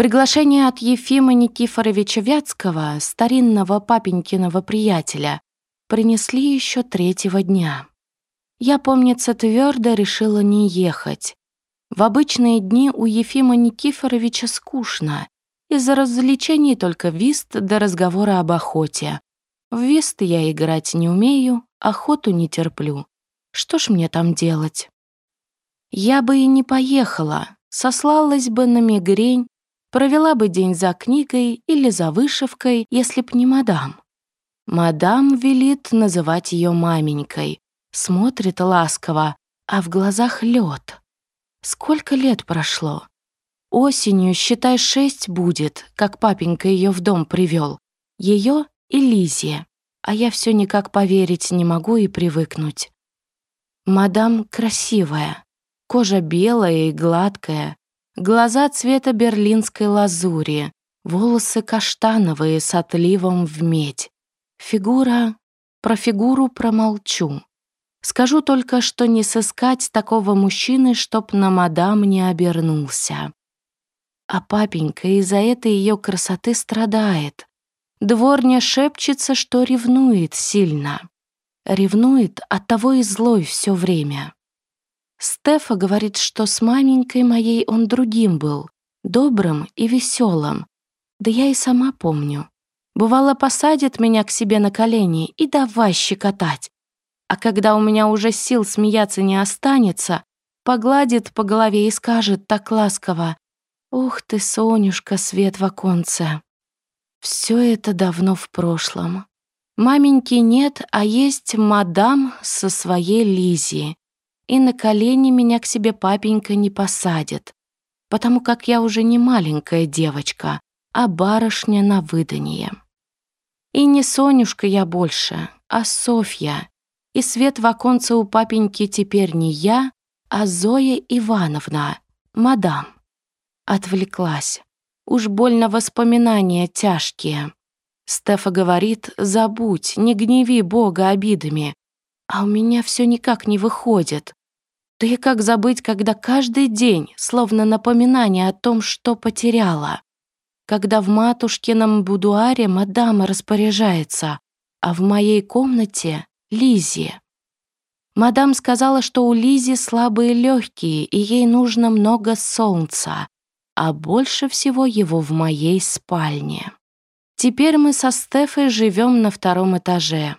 Приглашение от Ефима Никифоровича Вятского, старинного папенькиного приятеля, принесли еще третьего дня. Я, помнится, твердо решила не ехать. В обычные дни у Ефима Никифоровича скучно. Из-за развлечений только вист до разговора об охоте. В вист я играть не умею, охоту не терплю. Что ж мне там делать? Я бы и не поехала, сослалась бы на мигрень, провела бы день за книгой или за вышивкой, если б не мадам. Мадам велит называть ее маменькой, смотрит ласково, а в глазах лед. Сколько лет прошло? Осенью, считай, шесть будет, как папенька ее в дом привел. Ее и Лизия. А я все никак поверить не могу и привыкнуть. Мадам красивая, кожа белая и гладкая, глаза цвета берлинской лазури, волосы каштановые с отливом в медь. Фигура... Про фигуру промолчу. Скажу только, что не сыскать такого мужчины, чтоб на мадам не обернулся. А папенька из-за этой ее красоты страдает. Дворня шепчется, что ревнует сильно. Ревнует, от того и злой все время. Стефа говорит, что с маменькой моей он другим был, добрым и веселым. Да я и сама помню. Бывало, посадит меня к себе на колени и давай щекотать. А когда у меня уже сил смеяться не останется, погладит по голове и скажет так ласково «Ух ты, Сонюшка, свет в оконце». Все это давно в прошлом. Маменьки нет, а есть мадам со своей Лизи. И на колени меня к себе папенька не посадит, потому как я уже не маленькая девочка, а барышня на выданье. И не Сонюшка я больше, а Софья, и свет в оконце у папеньки теперь не я, а Зоя Ивановна, мадам. Отвлеклась. Уж больно воспоминания тяжкие. Стефа говорит, забудь, не гневи Бога обидами. А у меня все никак не выходит. Да и как забыть, когда каждый день, словно напоминание о том, что потеряла. Когда в матушкином будуаре мадама распоряжается, а в моей комнате Лизи. Мадам сказала, что у Лизи слабые легкие, и ей нужно много солнца, а больше всего его в моей спальне. Теперь мы со Стефой живем на втором этаже.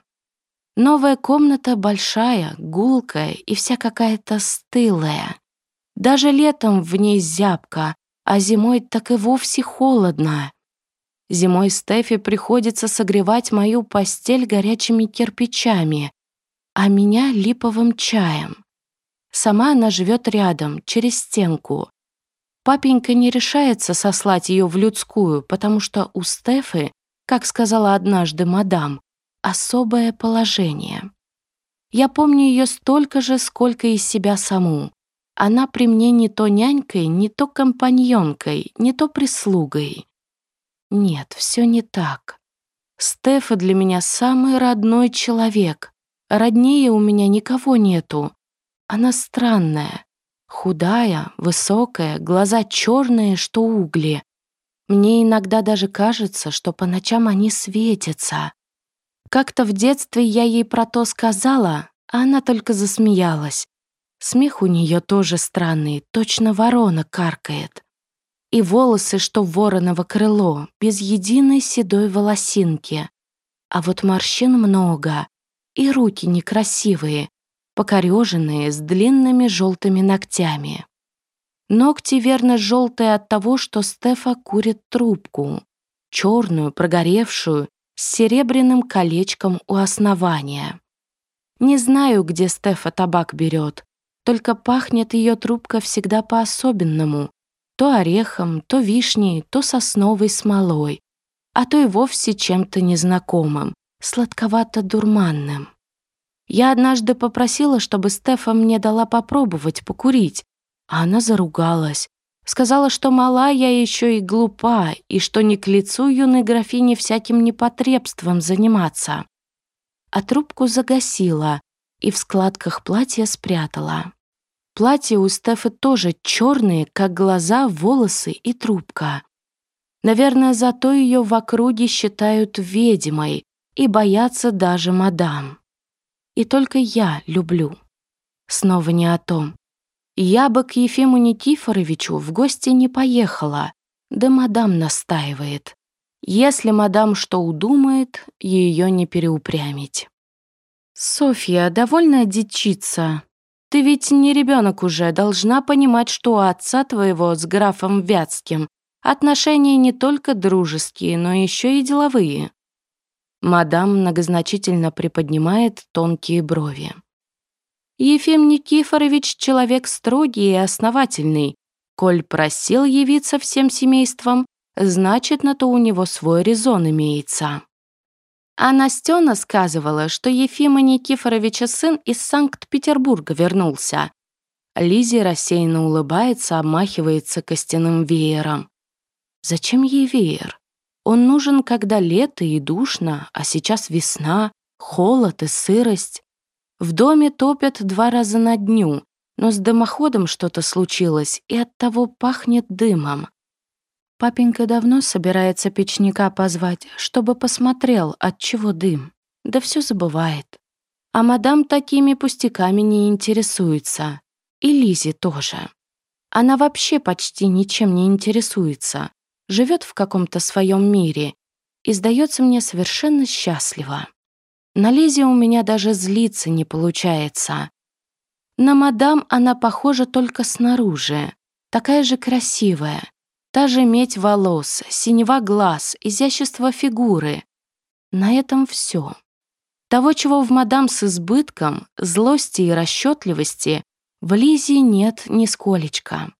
Новая комната большая, гулкая и вся какая-то стылая. Даже летом в ней зябко, а зимой так и вовсе холодно. Зимой Стефи приходится согревать мою постель горячими кирпичами, а меня — липовым чаем. Сама она живет рядом, через стенку. Папенька не решается сослать ее в людскую, потому что у Стефы, как сказала однажды мадам, особое положение. Я помню ее столько же, сколько и себя саму. Она при мне не то нянькой, не то компаньонкой, не то прислугой. Нет, все не так. Стефа для меня самый родной человек. Роднее у меня никого нету. Она странная. Худая, высокая, глаза черные, что угли. Мне иногда даже кажется, что по ночам они светятся. Как-то в детстве я ей про то сказала, а она только засмеялась. Смех у нее тоже странный, точно ворона каркает и волосы, что вороново крыло, без единой седой волосинки. А вот морщин много, и руки некрасивые, покореженные, с длинными желтыми ногтями. Ногти верно желтые от того, что Стефа курит трубку, черную, прогоревшую, с серебряным колечком у основания. Не знаю, где Стефа табак берет, только пахнет ее трубка всегда по-особенному, то орехом, то вишней, то сосновой смолой, а то и вовсе чем-то незнакомым, сладковато-дурманным. Я однажды попросила, чтобы Стефа мне дала попробовать покурить, а она заругалась. Сказала, что мала я еще и глупа, и что не к лицу юной графине всяким непотребством заниматься. А трубку загасила и в складках платья спрятала. Платье у Стефы тоже черные, как глаза, волосы и трубка. Наверное, зато ее в округе считают ведьмой и боятся даже мадам. И только я люблю. Снова не о том. Я бы к Ефиму Никифоровичу в гости не поехала, да мадам настаивает. Если мадам что удумает, ее не переупрямить. «Софья, довольно дичиться. Ты ведь не ребенок уже, должна понимать, что у отца твоего с графом Вятским отношения не только дружеские, но еще и деловые». Мадам многозначительно приподнимает тонкие брови. Ефим Никифорович человек строгий и основательный. Коль просил явиться всем семейством, значит, на то у него свой резон имеется. А Настена сказывала, что Ефима Никифоровича сын из Санкт-Петербурга вернулся. Лизе рассеянно улыбается, обмахивается костяным веером. Зачем ей веер? Он нужен, когда лето и душно, а сейчас весна, холод и сырость. В доме топят два раза на дню, но с дымоходом что-то случилось, и от того пахнет дымом. Папенька давно собирается печника позвать, чтобы посмотрел, от чего дым. Да все забывает. А мадам такими пустяками не интересуется. И Лизе тоже. Она вообще почти ничем не интересуется. Живет в каком-то своем мире и сдается мне совершенно счастливо. На Лизе у меня даже злиться не получается. На мадам она похожа только снаружи. Такая же красивая. Та же медь волос, синева глаз, изящество фигуры. На этом все. Того, чего в мадам с избытком, злости и расчетливости, в Лизе нет нисколечко.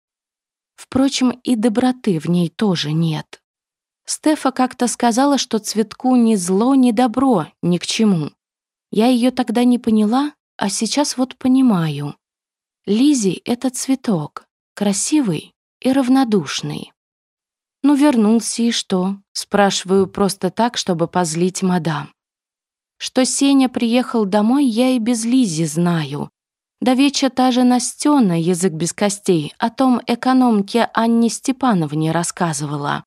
Впрочем, и доброты в ней тоже нет. Стефа как-то сказала, что цветку ни зло, ни добро, ни к чему. Я ее тогда не поняла, а сейчас вот понимаю. Лизи — это цветок, красивый и равнодушный. Ну, вернулся и что? Спрашиваю просто так, чтобы позлить мадам. Что Сеня приехал домой, я и без Лизи знаю. До вечера та же Настена, язык без костей, о том экономке Анне Степановне рассказывала.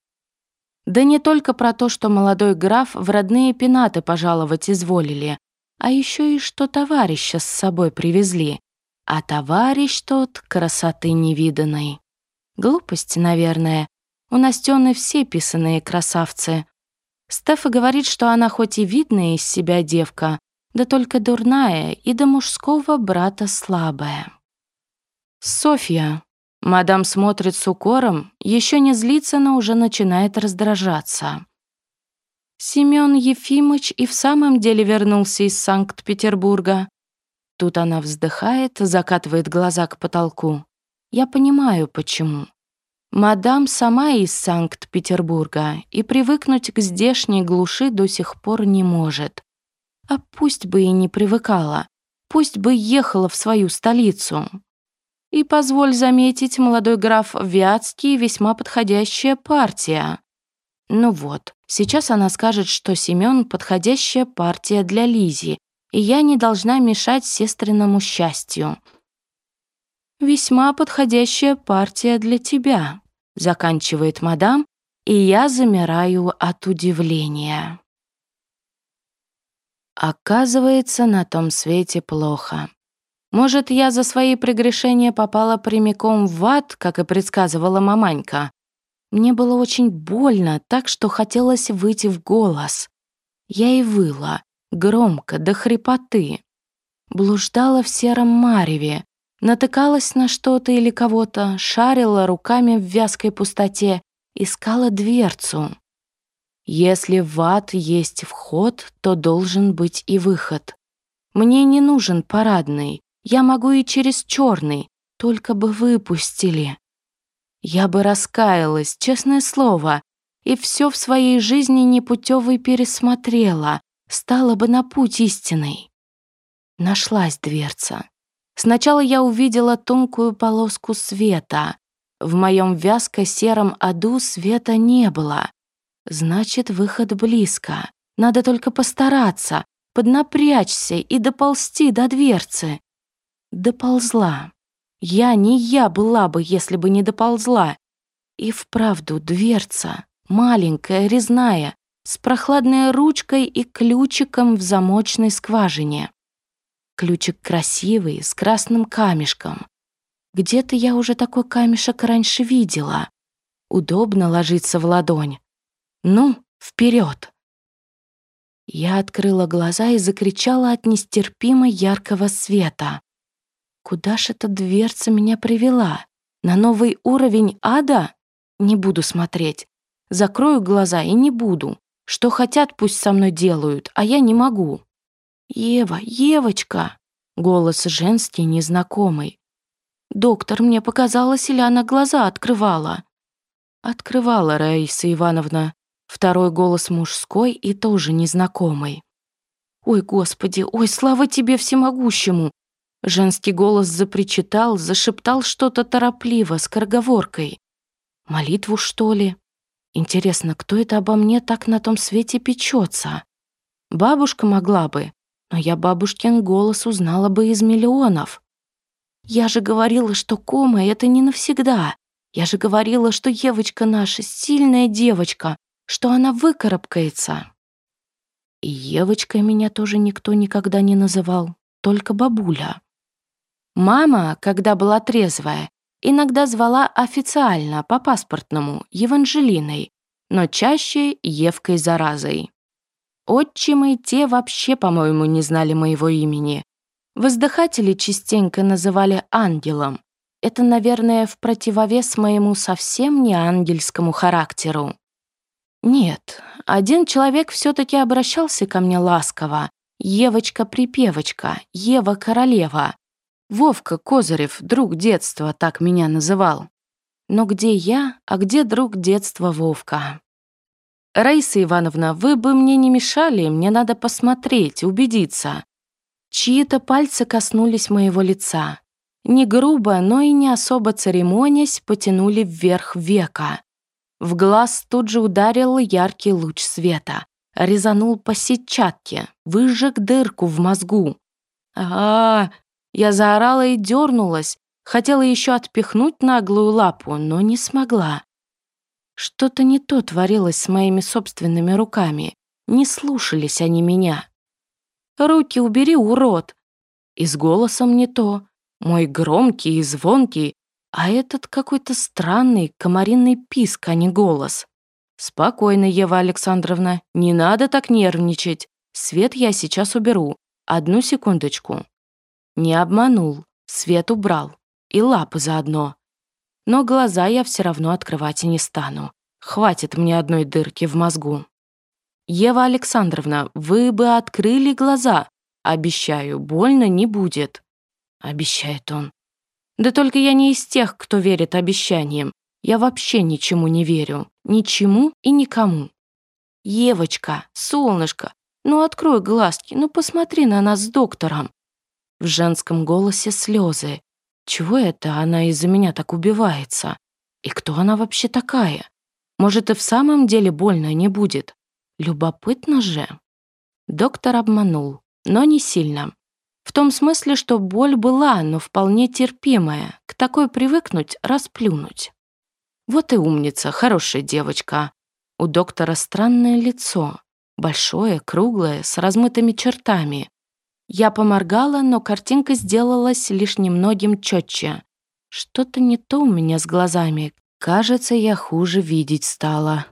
Да не только про то, что молодой граф в родные пенаты пожаловать изволили, а еще и что товарища с собой привезли. А товарищ тот красоты невиданной. Глупости, наверное. У Настены все писанные красавцы. Стефа говорит, что она хоть и видная из себя девка, да только дурная и до мужского брата слабая. «Софья», Мадам смотрит с укором, еще не злится, но уже начинает раздражаться. Семён Ефимыч и в самом деле вернулся из Санкт-Петербурга. Тут она вздыхает, закатывает глаза к потолку. Я понимаю, почему. Мадам сама из Санкт-Петербурга и привыкнуть к здешней глуши до сих пор не может. А пусть бы и не привыкала, пусть бы ехала в свою столицу. И, позволь заметить, молодой граф Вятский весьма подходящая партия. Ну вот, сейчас она скажет, что Семён подходящая партия для Лизи, и я не должна мешать сестриному счастью. «Весьма подходящая партия для тебя», — заканчивает мадам, и я замираю от удивления. Оказывается, на том свете плохо. Может, я за свои прегрешения попала прямиком в ад, как и предсказывала маманька. Мне было очень больно, так что хотелось выйти в голос. Я и выла, громко, до хрипоты. Блуждала в сером мареве, натыкалась на что-то или кого-то, шарила руками в вязкой пустоте, искала дверцу. Если в ад есть вход, то должен быть и выход. Мне не нужен парадный, я могу и через черный, только бы выпустили. Я бы раскаялась, честное слово, и все в своей жизни непутевой пересмотрела, стала бы на путь истинный. Нашлась дверца. Сначала я увидела тонкую полоску света. В моем вязко-сером аду света не было. Значит, выход близко. Надо только постараться, поднапрячься и доползти до дверцы доползла. Я не я была бы, если бы не доползла. И вправду дверца, маленькая, резная, с прохладной ручкой и ключиком в замочной скважине. Ключик красивый, с красным камешком. Где-то я уже такой камешек раньше видела. Удобно ложиться в ладонь. Ну, вперед! Я открыла глаза и закричала от нестерпимо яркого света. Куда ж эта дверца меня привела? На новый уровень ада? Не буду смотреть. Закрою глаза и не буду. Что хотят, пусть со мной делают, а я не могу. «Ева, Евочка!» Голос женский, незнакомый. «Доктор, мне показалось, или она глаза открывала?» Открывала Раиса Ивановна. Второй голос мужской и тоже незнакомый. «Ой, Господи, ой, слава тебе всемогущему!» Женский голос запричитал, зашептал что-то торопливо, с корговоркой. «Молитву, что ли?» Интересно, кто это обо мне так на том свете печется? Бабушка могла бы, но я бабушкин голос узнала бы из миллионов. Я же говорила, что кома — это не навсегда. Я же говорила, что девочка наша сильная девочка, что она выкарабкается. И Евочкой меня тоже никто никогда не называл, только бабуля. Мама, когда была трезвая, иногда звала официально, по паспортному, Евангелиной, но чаще Евкой Заразой. Отчимы те вообще, по-моему, не знали моего имени. Воздыхатели частенько называли ангелом. Это, наверное, в противовес моему совсем не ангельскому характеру. Нет, один человек все-таки обращался ко мне ласково. Евочка-припевочка, Ева-королева. Вовка Козырев, друг детства, так меня называл. Но где я, а где друг детства Вовка? «Раиса Ивановна, вы бы мне не мешали, мне надо посмотреть, убедиться». Чьи-то пальцы коснулись моего лица. Не грубо, но и не особо церемонясь, потянули вверх века. В глаз тут же ударил яркий луч света. Резанул по сетчатке, выжег дырку в мозгу. а, -а, -а Я заорала и дернулась, хотела еще отпихнуть наглую лапу, но не смогла. Что-то не то творилось с моими собственными руками. Не слушались они меня. «Руки убери, урод!» И с голосом не то. Мой громкий и звонкий, а этот какой-то странный комаринный писк, а не голос. «Спокойно, Ева Александровна, не надо так нервничать. Свет я сейчас уберу. Одну секундочку». Не обманул, свет убрал. И лапы заодно. Но глаза я все равно открывать и не стану. Хватит мне одной дырки в мозгу. Ева Александровна, вы бы открыли глаза. Обещаю, больно не будет. Обещает он. Да только я не из тех, кто верит обещаниям. Я вообще ничему не верю. Ничему и никому. Евочка, солнышко, ну открой глазки, ну посмотри на нас с доктором. В женском голосе слезы. Чего это она из-за меня так убивается? И кто она вообще такая? Может, и в самом деле больно не будет? Любопытно же. Доктор обманул, но не сильно. В том смысле, что боль была, но вполне терпимая. К такой привыкнуть, расплюнуть. Вот и умница, хорошая девочка. У доктора странное лицо. Большое, круглое, с размытыми чертами. Я поморгала, но картинка сделалась лишь немногим четче. Что-то не то у меня с глазами. Кажется, я хуже видеть стала.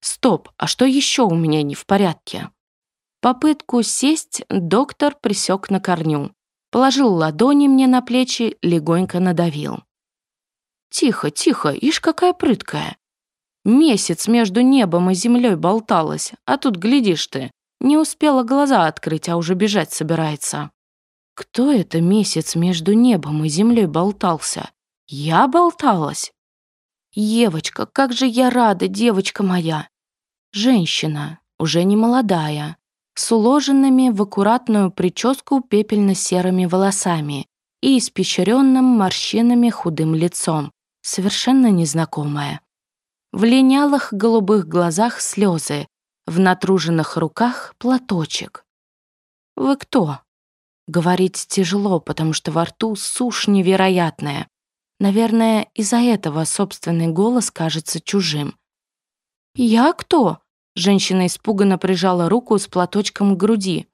Стоп, а что еще у меня не в порядке? Попытку сесть доктор присек на корню. Положил ладони мне на плечи, легонько надавил. «Тихо, тихо, ишь какая прыткая. Месяц между небом и землей болталась, а тут, глядишь ты, не успела глаза открыть, а уже бежать собирается. Кто это месяц между небом и землей болтался? Я болталась? Евочка, как же я рада, девочка моя. Женщина, уже не молодая, с уложенными в аккуратную прическу пепельно-серыми волосами и испещренным морщинами худым лицом, совершенно незнакомая. В линялых голубых глазах слезы, в натруженных руках платочек. «Вы кто?» Говорить тяжело, потому что во рту сушь невероятная. Наверное, из-за этого собственный голос кажется чужим. «Я кто?» Женщина испуганно прижала руку с платочком к груди.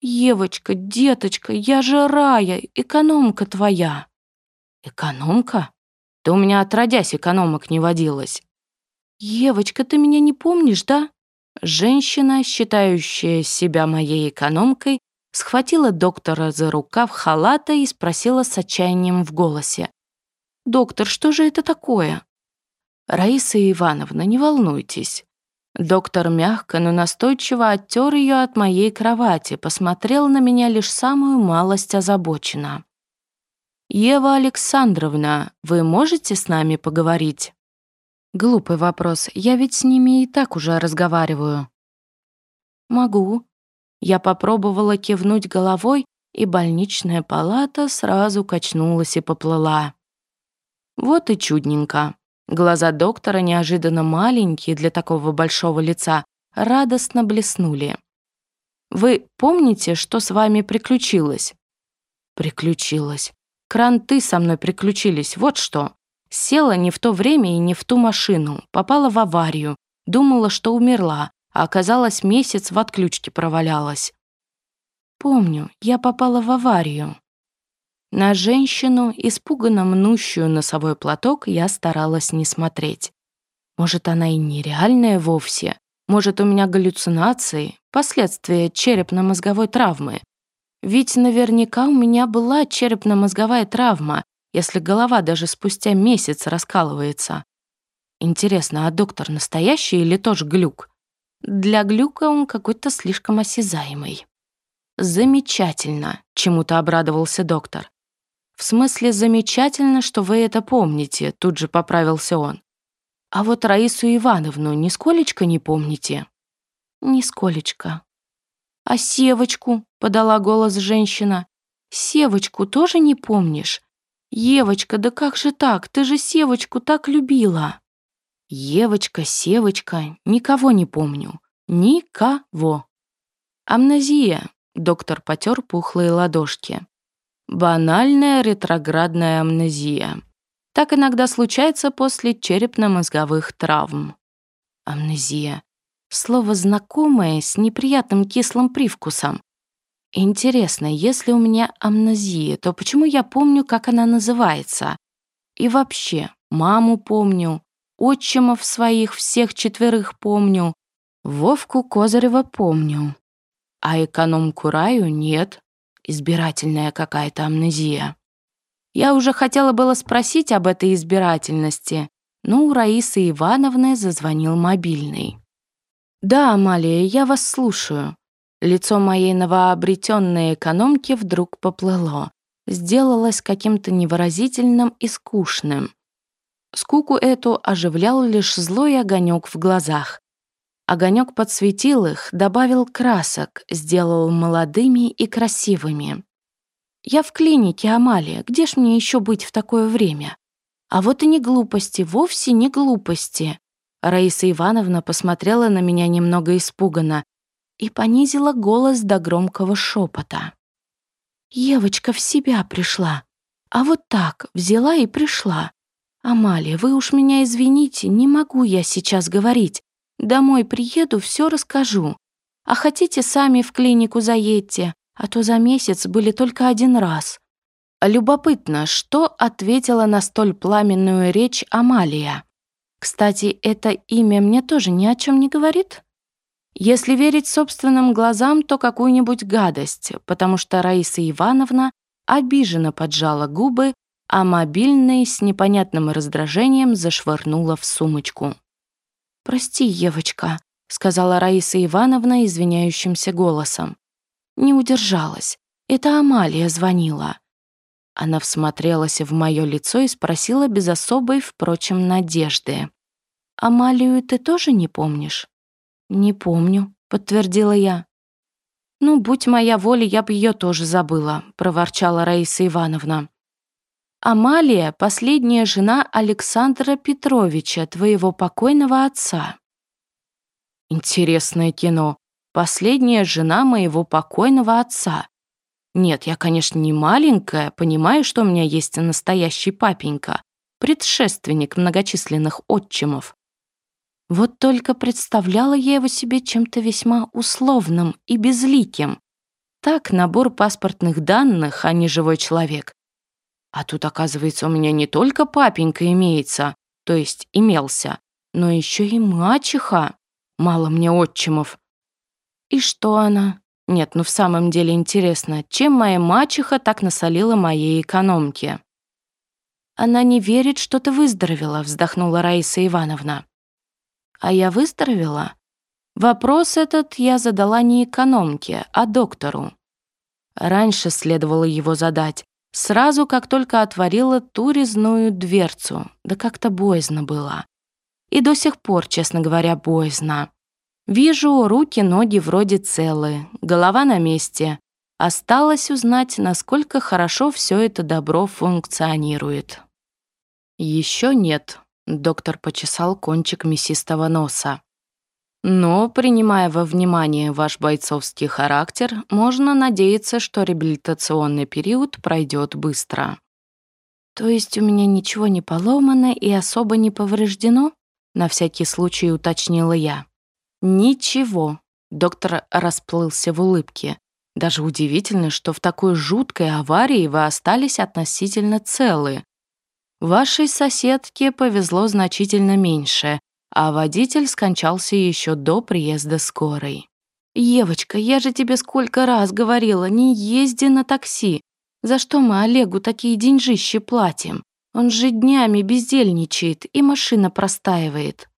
«Евочка, деточка, я же Рая, экономка твоя». «Экономка? Да у меня отродясь экономок не водилось». «Евочка, ты меня не помнишь, да?» Женщина, считающая себя моей экономкой, схватила доктора за рукав халата и спросила с отчаянием в голосе. «Доктор, что же это такое?» «Раиса Ивановна, не волнуйтесь». Доктор мягко, но настойчиво оттер ее от моей кровати, посмотрел на меня лишь самую малость озабоченно. «Ева Александровна, вы можете с нами поговорить?» Глупый вопрос, я ведь с ними и так уже разговариваю. «Могу». Я попробовала кивнуть головой, и больничная палата сразу качнулась и поплыла. Вот и чудненько. Глаза доктора, неожиданно маленькие для такого большого лица, радостно блеснули. «Вы помните, что с вами приключилось?» «Приключилось. Кранты со мной приключились, вот что. Села не в то время и не в ту машину, попала в аварию, думала, что умерла, а оказалось, месяц в отключке провалялась. Помню, я попала в аварию. На женщину, испуганно мнущую носовой платок, я старалась не смотреть. Может, она и нереальная вовсе. Может, у меня галлюцинации, последствия черепно-мозговой травмы. Ведь наверняка у меня была черепно-мозговая травма, если голова даже спустя месяц раскалывается. Интересно, а доктор настоящий или тоже глюк? Для глюка он какой-то слишком осязаемый. Замечательно, чему-то обрадовался доктор. «В смысле, замечательно, что вы это помните», — тут же поправился он. «А вот Раису Ивановну нисколечко не помните?» «Нисколечко». «А Севочку?» — подала голос женщина. «Севочку тоже не помнишь? Евочка, да как же так? Ты же Севочку так любила!» «Евочка, Севочка, никого не помню. Никого!» «Амнезия», — доктор потер пухлые ладошки. Банальная ретроградная амнезия. Так иногда случается после черепно-мозговых травм. Амнезия. Слово знакомое с неприятным кислым привкусом. Интересно, если у меня амнезия, то почему я помню, как она называется? И вообще, маму помню, отчимов своих всех четверых помню, Вовку Козырева помню, а экономку Раю нет избирательная какая-то амнезия. Я уже хотела было спросить об этой избирательности, но у Раисы Ивановны зазвонил мобильный. «Да, Амалия, я вас слушаю». Лицо моей новообретенной экономки вдруг поплыло, сделалось каким-то невыразительным и скучным. Скуку эту оживлял лишь злой огонек в глазах. Огонек подсветил их, добавил красок, сделал молодыми и красивыми. «Я в клинике, Амалия, где ж мне еще быть в такое время?» «А вот и не глупости, вовсе не глупости». Раиса Ивановна посмотрела на меня немного испуганно и понизила голос до громкого шепота. «Евочка в себя пришла. А вот так взяла и пришла. Амалия, вы уж меня извините, не могу я сейчас говорить. Домой приеду, все расскажу. А хотите, сами в клинику заедьте, а то за месяц были только один раз». Любопытно, что ответила на столь пламенную речь Амалия. Кстати, это имя мне тоже ни о чем не говорит. Если верить собственным глазам, то какую-нибудь гадость, потому что Раиса Ивановна обиженно поджала губы, а мобильный с непонятным раздражением зашвырнула в сумочку. «Прости, Евочка», — сказала Раиса Ивановна извиняющимся голосом. Не удержалась. Это Амалия звонила. Она всмотрелась в мое лицо и спросила без особой, впрочем, надежды. «Амалию ты тоже не помнишь?» «Не помню», — подтвердила я. «Ну, будь моя воля, я бы ее тоже забыла», — проворчала Раиса Ивановна. Амалия — последняя жена Александра Петровича, твоего покойного отца». Интересное кино. Последняя жена моего покойного отца. Нет, я, конечно, не маленькая, понимаю, что у меня есть настоящий папенька, предшественник многочисленных отчимов. Вот только представляла я его себе чем-то весьма условным и безликим. Так, набор паспортных данных, а не живой человек. А тут, оказывается, у меня не только папенька имеется, то есть имелся, но еще и мачеха. Мало мне отчимов. И что она? Нет, ну в самом деле интересно, чем моя мачеха так насолила моей экономке? Она не верит, что ты выздоровела, вздохнула Раиса Ивановна. А я выздоровела? Вопрос этот я задала не экономке, а доктору. Раньше следовало его задать, сразу как только отворила ту резную дверцу, да как-то боязно было. И до сих пор, честно говоря, боязно. Вижу, руки, ноги вроде целы, голова на месте. Осталось узнать, насколько хорошо все это добро функционирует. Еще нет, доктор почесал кончик мясистого носа. Но, принимая во внимание ваш бойцовский характер, можно надеяться, что реабилитационный период пройдет быстро. То есть у меня ничего не поломано и особо не повреждено? На всякий случай уточнила я. Ничего. Доктор расплылся в улыбке. Даже удивительно, что в такой жуткой аварии вы остались относительно целы. Вашей соседке повезло значительно меньше, а водитель скончался еще до приезда скорой. «Евочка, я же тебе сколько раз говорила, не езди на такси. За что мы Олегу такие деньжищи платим? Он же днями бездельничает, и машина простаивает».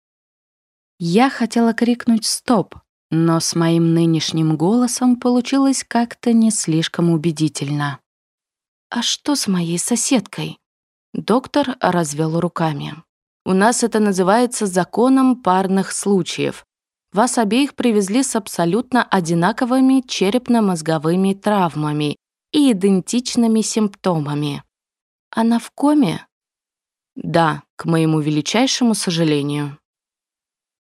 Я хотела крикнуть «стоп», но с моим нынешним голосом получилось как-то не слишком убедительно. «А что с моей соседкой?» Доктор развел руками. «У нас это называется законом парных случаев. Вас обеих привезли с абсолютно одинаковыми черепно-мозговыми травмами и идентичными симптомами. Она в коме?» «Да, к моему величайшему сожалению».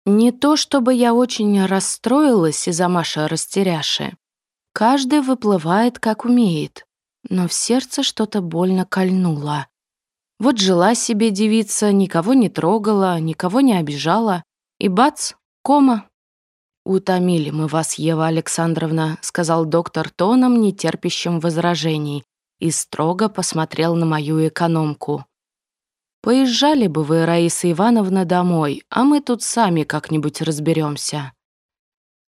Не то чтобы я очень расстроилась из-за Маши растеряши. Каждый выплывает, как умеет. Но в сердце что-то больно кольнуло. Вот жила себе девица, никого не трогала, никого не обижала. И бац, кома. «Утомили мы вас, Ева Александровна», — сказал доктор тоном, нетерпящим возражений, и строго посмотрел на мою экономку. Поезжали бы вы, Раиса Ивановна, домой, а мы тут сами как-нибудь разберемся.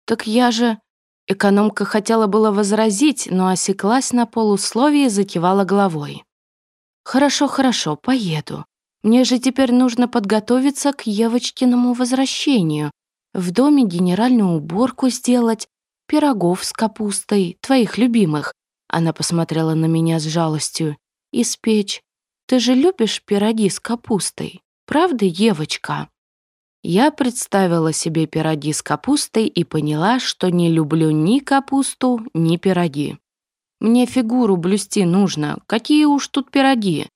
Так я же... Экономка хотела было возразить, но осеклась на полусловие и закивала головой. «Хорошо, хорошо, поеду. Мне же теперь нужно подготовиться к Евочкиному возвращению, в доме генеральную уборку сделать, пирогов с капустой, твоих любимых». Она посмотрела на меня с жалостью. «Испечь, ты же любишь пироги с капустой, правда, Евочка?» Я представила себе пироги с капустой и поняла, что не люблю ни капусту, ни пироги. Мне фигуру блюсти нужно, какие уж тут пироги.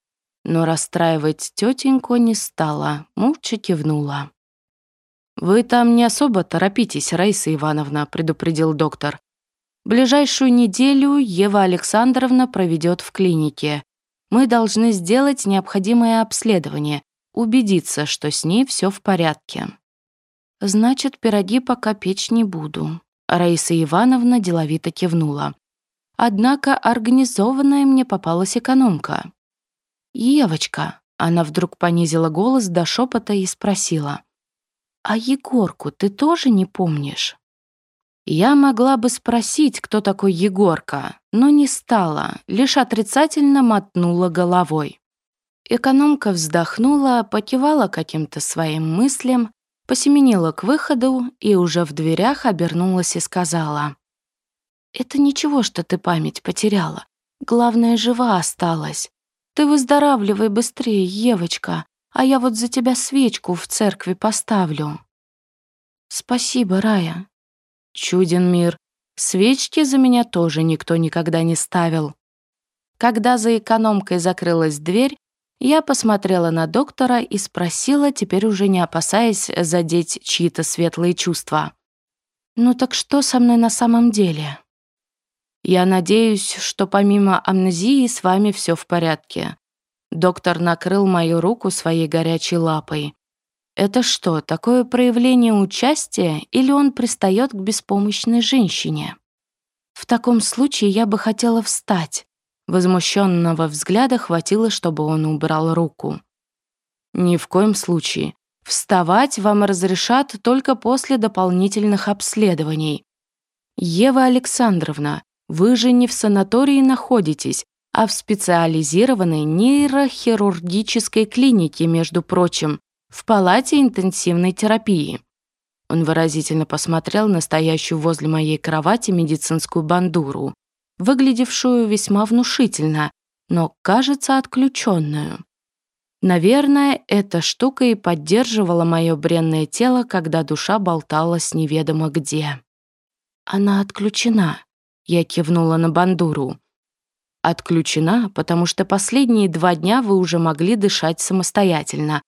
Но расстраивать тетеньку не стала, молча кивнула. «Вы там не особо торопитесь, Раиса Ивановна», — предупредил доктор. «Ближайшую неделю Ева Александровна проведет в клинике мы должны сделать необходимое обследование, убедиться, что с ней все в порядке. Значит, пироги пока печь не буду. Раиса Ивановна деловито кивнула. Однако организованная мне попалась экономка. «Евочка», — она вдруг понизила голос до шепота и спросила, «А Егорку ты тоже не помнишь?» Я могла бы спросить, кто такой Егорка, но не стала, лишь отрицательно мотнула головой. Экономка вздохнула, покивала каким-то своим мыслям, посеменила к выходу и уже в дверях обернулась и сказала. «Это ничего, что ты память потеряла. Главное, жива осталась. Ты выздоравливай быстрее, Евочка, а я вот за тебя свечку в церкви поставлю». «Спасибо, Рая, Чуден мир. Свечки за меня тоже никто никогда не ставил. Когда за экономкой закрылась дверь, я посмотрела на доктора и спросила, теперь уже не опасаясь задеть чьи-то светлые чувства. «Ну так что со мной на самом деле?» «Я надеюсь, что помимо амнезии с вами все в порядке». Доктор накрыл мою руку своей горячей лапой. Это что, такое проявление участия или он пристает к беспомощной женщине? В таком случае я бы хотела встать. Возмущенного взгляда хватило, чтобы он убрал руку. Ни в коем случае. Вставать вам разрешат только после дополнительных обследований. Ева Александровна, вы же не в санатории находитесь, а в специализированной нейрохирургической клинике, между прочим, в палате интенсивной терапии. Он выразительно посмотрел на стоящую возле моей кровати медицинскую бандуру, выглядевшую весьма внушительно, но, кажется, отключенную. Наверное, эта штука и поддерживала мое бренное тело, когда душа болталась неведомо где. «Она отключена», — я кивнула на бандуру. «Отключена, потому что последние два дня вы уже могли дышать самостоятельно,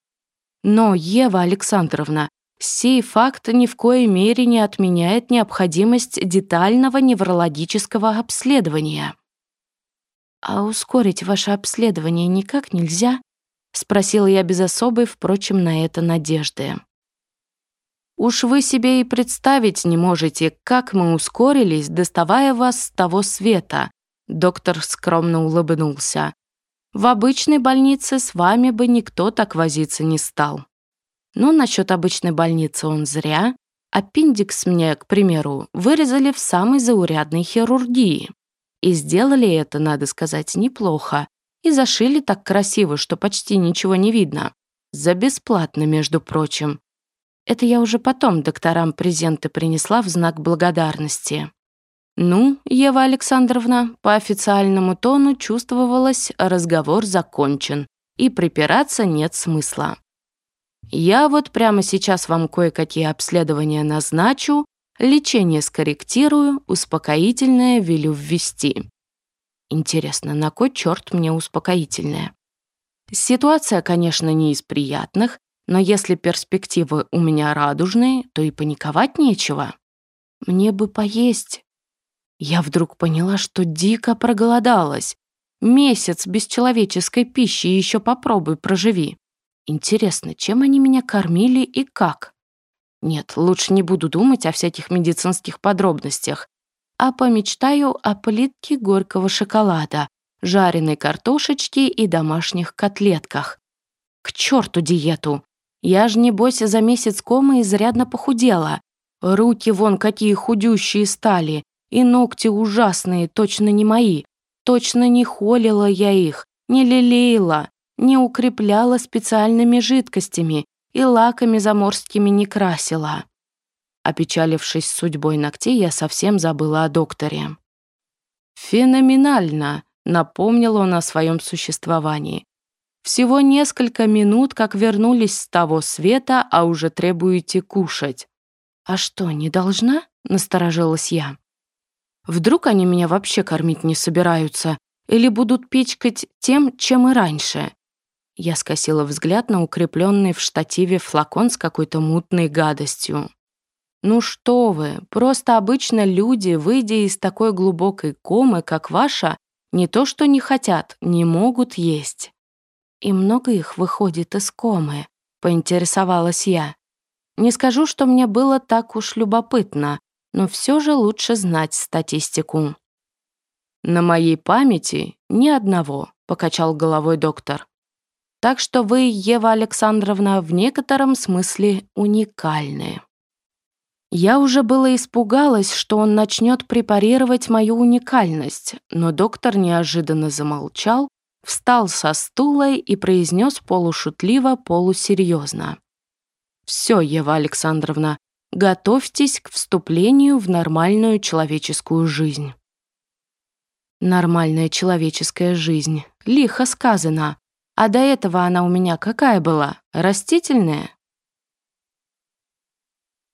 но, Ева Александровна, сей факт ни в коей мере не отменяет необходимость детального неврологического обследования. «А ускорить ваше обследование никак нельзя?» — спросила я без особой, впрочем, на это надежды. «Уж вы себе и представить не можете, как мы ускорились, доставая вас с того света», — доктор скромно улыбнулся. В обычной больнице с вами бы никто так возиться не стал. Но насчет обычной больницы он зря. Аппендикс мне, к примеру, вырезали в самой заурядной хирургии. И сделали это, надо сказать, неплохо. И зашили так красиво, что почти ничего не видно. За бесплатно, между прочим. Это я уже потом докторам презенты принесла в знак благодарности. Ну, Ева Александровна, по официальному тону чувствовалось, разговор закончен, и припираться нет смысла. Я вот прямо сейчас вам кое-какие обследования назначу, лечение скорректирую, успокоительное велю ввести. Интересно, на кой черт мне успокоительное? Ситуация, конечно, не из приятных, но если перспективы у меня радужные, то и паниковать нечего. Мне бы поесть, я вдруг поняла, что дико проголодалась. Месяц без человеческой пищи еще попробуй проживи. Интересно, чем они меня кормили и как? Нет, лучше не буду думать о всяких медицинских подробностях, а помечтаю о плитке горького шоколада, жареной картошечки и домашних котлетках. К черту диету! Я ж, небось, за месяц комы изрядно похудела. Руки вон какие худющие стали, и ногти ужасные, точно не мои. Точно не холила я их, не лелеяла, не укрепляла специальными жидкостями и лаками заморскими не красила. Опечалившись судьбой ногтей, я совсем забыла о докторе. «Феноменально!» — напомнил он о своем существовании. «Всего несколько минут, как вернулись с того света, а уже требуете кушать». «А что, не должна?» — насторожилась я. Вдруг они меня вообще кормить не собираются или будут пичкать тем, чем и раньше. Я скосила взгляд на укрепленный в штативе флакон с какой-то мутной гадостью. «Ну что вы, просто обычно люди, выйдя из такой глубокой комы, как ваша, не то что не хотят, не могут есть». «И много их выходит из комы», — поинтересовалась я. «Не скажу, что мне было так уж любопытно, но все же лучше знать статистику. «На моей памяти ни одного», — покачал головой доктор. «Так что вы, Ева Александровна, в некотором смысле уникальны». Я уже было испугалась, что он начнет препарировать мою уникальность, но доктор неожиданно замолчал, встал со стула и произнес полушутливо, полусерьезно. «Все, Ева Александровна, Готовьтесь к вступлению в нормальную человеческую жизнь. Нормальная человеческая жизнь. Лихо сказано. А до этого она у меня какая была? Растительная?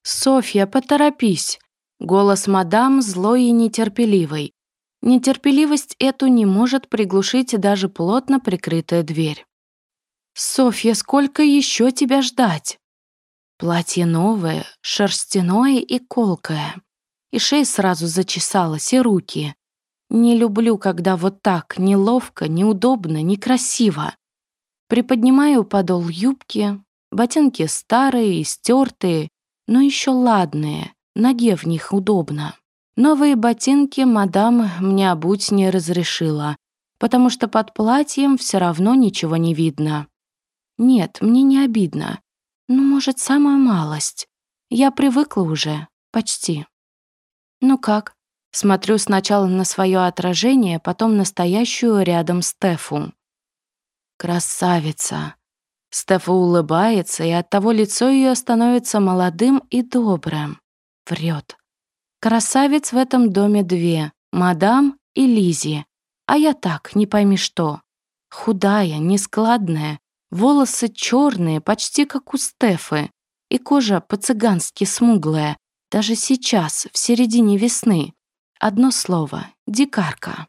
«Софья, поторопись!» Голос мадам злой и нетерпеливый. Нетерпеливость эту не может приглушить даже плотно прикрытая дверь. «Софья, сколько еще тебя ждать?» Платье новое, шерстяное и колкое. И шея сразу зачесалась, и руки. Не люблю, когда вот так, неловко, неудобно, некрасиво. Приподнимаю подол юбки, Ботинки старые, стертые, но еще ладные, ноге в них удобно. Новые ботинки мадам мне обуть не разрешила, потому что под платьем все равно ничего не видно. Нет, мне не обидно. Ну, может, самую малость. Я привыкла уже, почти. Ну как? Смотрю сначала на свое отражение, потом настоящую рядом Стефу. Красавица. Стефа улыбается, и оттого лицо ее становится молодым и добрым. Врет. Красавиц в этом доме две — мадам и Лизи. А я так, не пойми что. Худая, нескладная, волосы черные, почти как у Стефы, и кожа по-цыгански смуглая, даже сейчас, в середине весны. Одно слово — дикарка.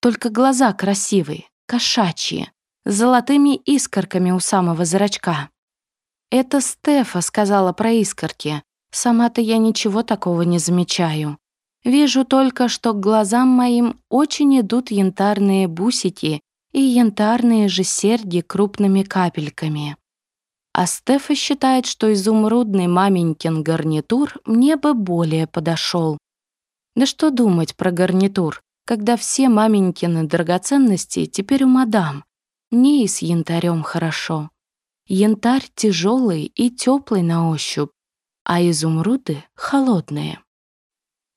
Только глаза красивые, кошачьи, с золотыми искорками у самого зрачка. Это Стефа сказала про искорки. Сама-то я ничего такого не замечаю. Вижу только, что к глазам моим очень идут янтарные бусики и янтарные же серьги крупными капельками. А Стефа считает, что изумрудный маменькин гарнитур мне бы более подошел. Да что думать про гарнитур, когда все маменькины драгоценности теперь у мадам. Мне и с янтарем хорошо. Янтарь тяжелый и теплый на ощупь, а изумруды холодные.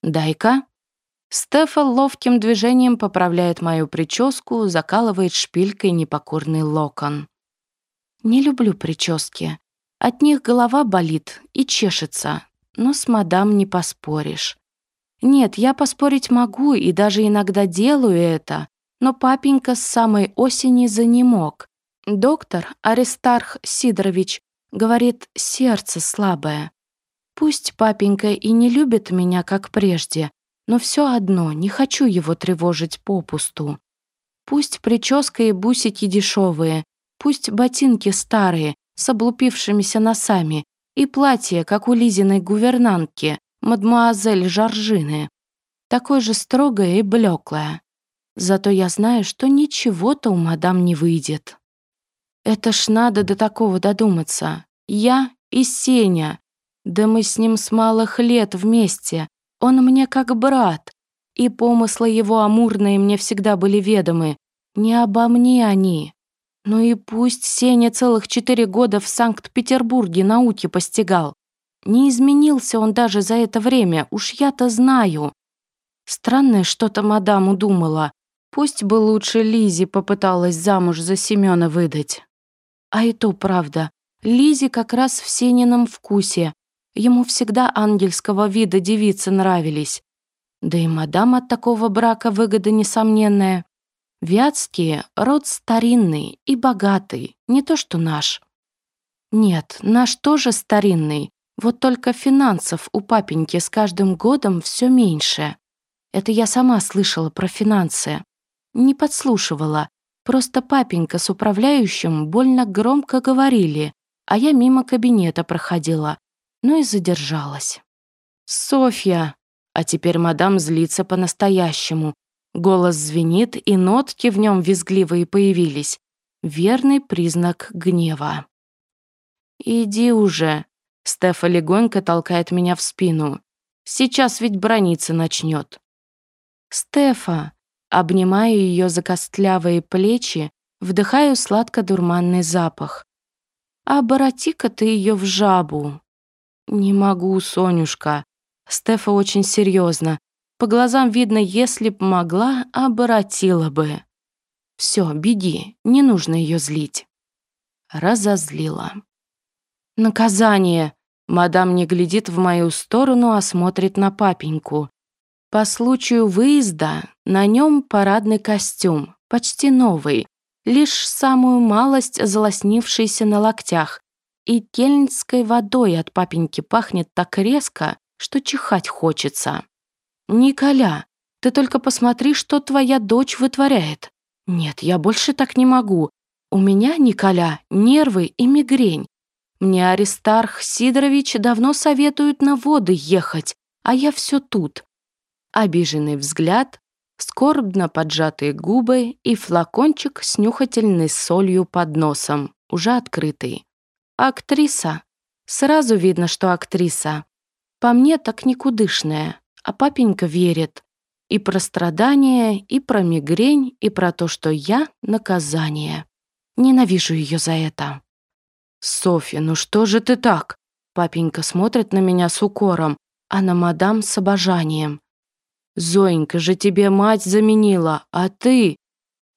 «Дай-ка». Стефа ловким движением поправляет мою прическу, закалывает шпилькой непокорный локон. Не люблю прически. От них голова болит и чешется, но с мадам не поспоришь. Нет, я поспорить могу и даже иногда делаю это, но папенька с самой осени занемог. Доктор Аристарх Сидорович говорит, сердце слабое. Пусть папенька и не любит меня, как прежде, но все одно не хочу его тревожить попусту. Пусть прическа и бусики дешевые, пусть ботинки старые, с облупившимися носами, и платье, как у Лизиной гувернантки, мадмуазель Жоржины, такое же строгое и блеклое. Зато я знаю, что ничего-то у мадам не выйдет. Это ж надо до такого додуматься. Я и Сеня, да мы с ним с малых лет вместе. Он мне как брат. И помыслы его амурные мне всегда были ведомы. Не обо мне они. Ну и пусть Сеня целых четыре года в Санкт-Петербурге науки постигал. Не изменился он даже за это время, уж я-то знаю. Странное что-то мадам удумала. Пусть бы лучше Лизе попыталась замуж за Семёна выдать. А и то правда. Лизе как раз в Сенином вкусе. Ему всегда ангельского вида девицы нравились. Да и мадам от такого брака выгода несомненная. Вятские — род старинный и богатый, не то что наш. Нет, наш тоже старинный, вот только финансов у папеньки с каждым годом все меньше. Это я сама слышала про финансы. Не подслушивала, просто папенька с управляющим больно громко говорили, а я мимо кабинета проходила, но и задержалась. «Софья!» А теперь мадам злится по-настоящему. Голос звенит, и нотки в нем визгливые появились. Верный признак гнева. «Иди уже!» Стефа легонько толкает меня в спину. «Сейчас ведь брониться начнет». «Стефа!» Обнимаю ее за костлявые плечи, вдыхаю сладко-дурманный запах. «Обороти-ка ты ее в жабу!» «Не могу, Сонюшка». Стефа очень серьезно. По глазам видно, если б могла, оборотила бы. Все, беги, не нужно ее злить. Разозлила. Наказание. Мадам не глядит в мою сторону, а смотрит на папеньку. По случаю выезда на нем парадный костюм, почти новый, лишь самую малость залоснившийся на локтях, и кельнской водой от папеньки пахнет так резко, что чихать хочется. «Николя, ты только посмотри, что твоя дочь вытворяет. Нет, я больше так не могу. У меня, Николя, нервы и мигрень. Мне Аристарх Сидорович давно советует на воды ехать, а я все тут». Обиженный взгляд, скорбно поджатые губы и флакончик с нюхательной солью под носом, уже открытый. Актриса. Сразу видно, что актриса. По мне так никудышная, а папенька верит. И про страдания, и про мигрень, и про то, что я — наказание. Ненавижу ее за это. «Софья, ну что же ты так?» Папенька смотрит на меня с укором, а на мадам с обожанием. «Зоенька же тебе мать заменила, а ты...»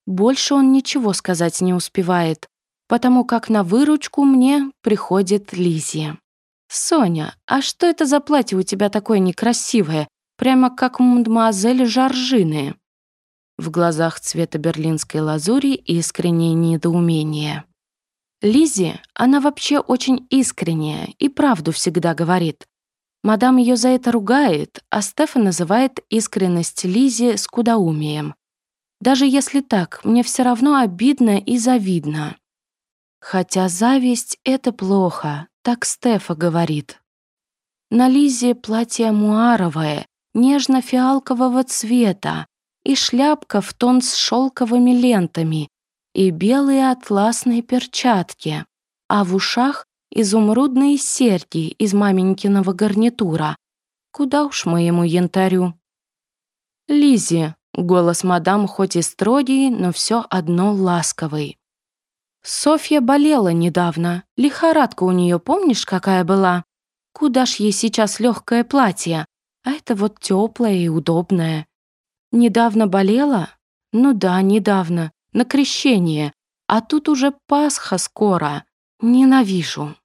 Больше он ничего сказать не успевает, потому как на выручку мне приходит Лизия. «Соня, а что это за платье у тебя такое некрасивое, прямо как мадемуазель Жоржины?» В глазах цвета берлинской лазури искреннее недоумение. Лизи, она вообще очень искренняя и правду всегда говорит. Мадам ее за это ругает, а Стефан называет искренность Лизи скудоумием. Даже если так, мне все равно обидно и завидно. Хотя зависть — это плохо, так Стефа говорит. На Лизе платье муаровое, нежно-фиалкового цвета, и шляпка в тон с шелковыми лентами, и белые атласные перчатки, а в ушах изумрудные серьги из маменькиного гарнитура. Куда уж моему янтарю. Лизи, голос мадам хоть и строгий, но все одно ласковый. Софья болела недавно. Лихорадка у нее, помнишь, какая была? Куда ж ей сейчас легкое платье? А это вот теплое и удобное. Недавно болела? Ну да, недавно на крещение, а тут уже Пасха скоро. Ненавижу.